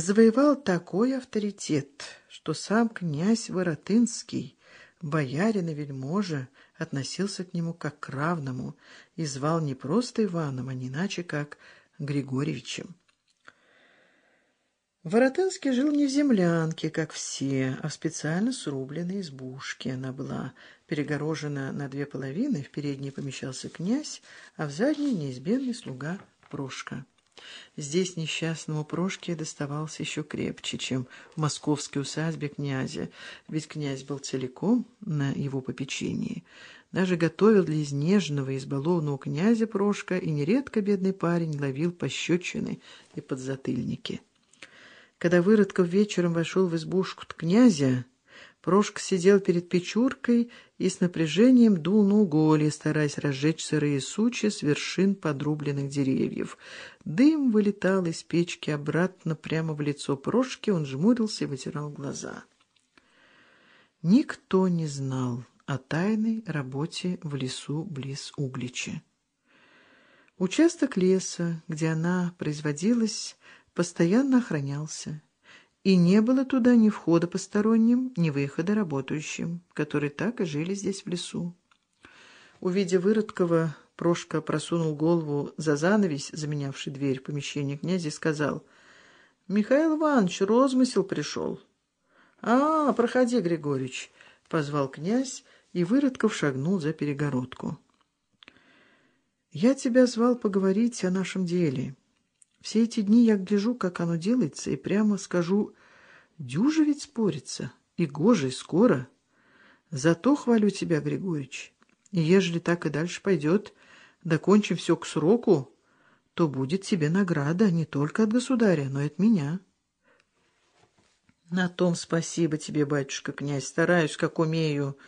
завоевал такой авторитет, что сам князь Воротынский, боярин и вельможа, относился к нему как к равному и звал не просто Иваном, а не иначе, как Григорьевичем. Воротынский жил не в землянке, как все, а в специально срубленной избушке. Она была перегорожена на две половины, в передней помещался князь, а в задней неизбежный слуга Прошка. Здесь несчастному Прошке доставался еще крепче, чем в московской усадьбе князя, ведь князь был целиком на его попечении. Даже готовил для изнеженного, избалованного князя Прошка, и нередко бедный парень ловил пощечины и подзатыльники. Когда Выродков вечером вошел в избушку князя, Прошка сидел перед печуркой и с напряжением дул на уголье, стараясь разжечь сырые сучья с вершин подрубленных деревьев. Дым вылетал из печки обратно прямо в лицо Прошки, он жмурился и вытирал глаза. Никто не знал о тайной работе в лесу близ Углича. Участок леса, где она производилась, постоянно охранялся, и не было туда ни входа посторонним, ни выхода работающим, которые так и жили здесь в лесу. Увидев Выродкова, Прошка просунул голову за занавесь, заменявший дверь в помещение князя, и сказал, «Михаил Иванович, розмысел пришел». «А, проходи, Григорьевич», — позвал князь, и Выродков шагнул за перегородку. «Я тебя звал поговорить о нашем деле». Все эти дни я гляжу, как оно делается, и прямо скажу, дюже ведь спорится, и гоже, и скоро. Зато хвалю тебя, Григорьевич, и ежели так и дальше пойдет, докончим все к сроку, то будет тебе награда не только от государя, но и от меня. На том спасибо тебе, батюшка, князь, стараюсь, как умею.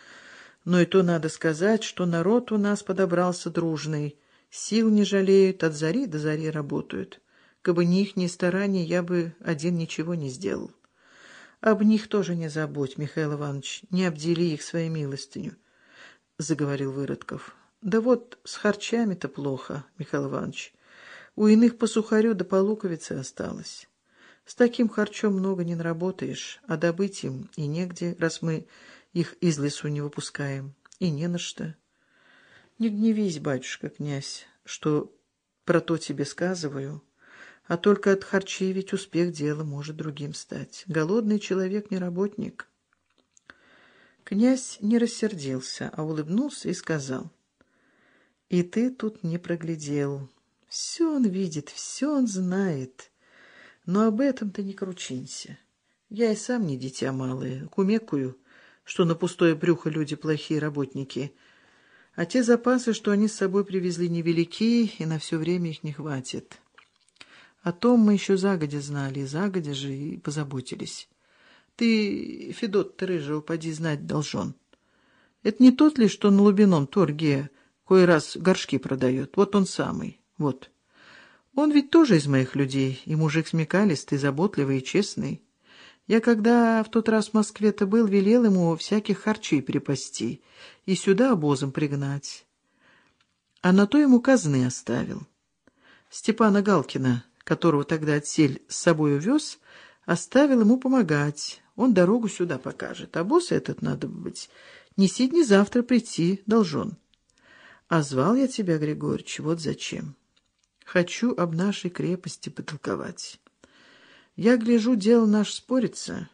Но и то надо сказать, что народ у нас подобрался дружный, сил не жалеют, от зари до зари работают. Кабы не их, ни старания, я бы один ничего не сделал. Об них тоже не забудь, Михаил Иванович, не обдели их своей милостыню, — заговорил Выродков. Да вот с харчами-то плохо, Михаил Иванович. У иных по сухарю да по луковице осталось. С таким харчом много не наработаешь, а добыть им и негде, раз мы их из лесу не выпускаем, и не на что. Не гневись, батюшка, князь, что про то тебе сказываю, — а только от харчей ведь успех дела может другим стать. Голодный человек не работник. Князь не рассердился, а улыбнулся и сказал. И ты тут не проглядел. Все он видит, все он знает. Но об этом ты не кручинься. Я и сам не дитя малое, кумекую, что на пустое брюхо люди плохие работники. А те запасы, что они с собой привезли, невелики, и на все время их не хватит. О том мы еще загодя знали, и загодя же и позаботились. Ты, Федот, ты рыжего, поди знать должен. Это не тот ли, что на Лубином торге кое раз горшки продает? Вот он самый, вот. Он ведь тоже из моих людей, и мужик смекалистый, заботливый и честный. Я, когда в тот раз в Москве-то был, велел ему всяких харчей припасти и сюда обозом пригнать. А на то ему казны оставил. Степана Галкина которого тогда отсель с собой увез, оставил ему помогать. Он дорогу сюда покажет. А босс этот, надо быть, не сидни завтра прийти должен. А звал я тебя, Григорьевич, вот зачем. Хочу об нашей крепости потолковать. Я гляжу, дело наш спорится».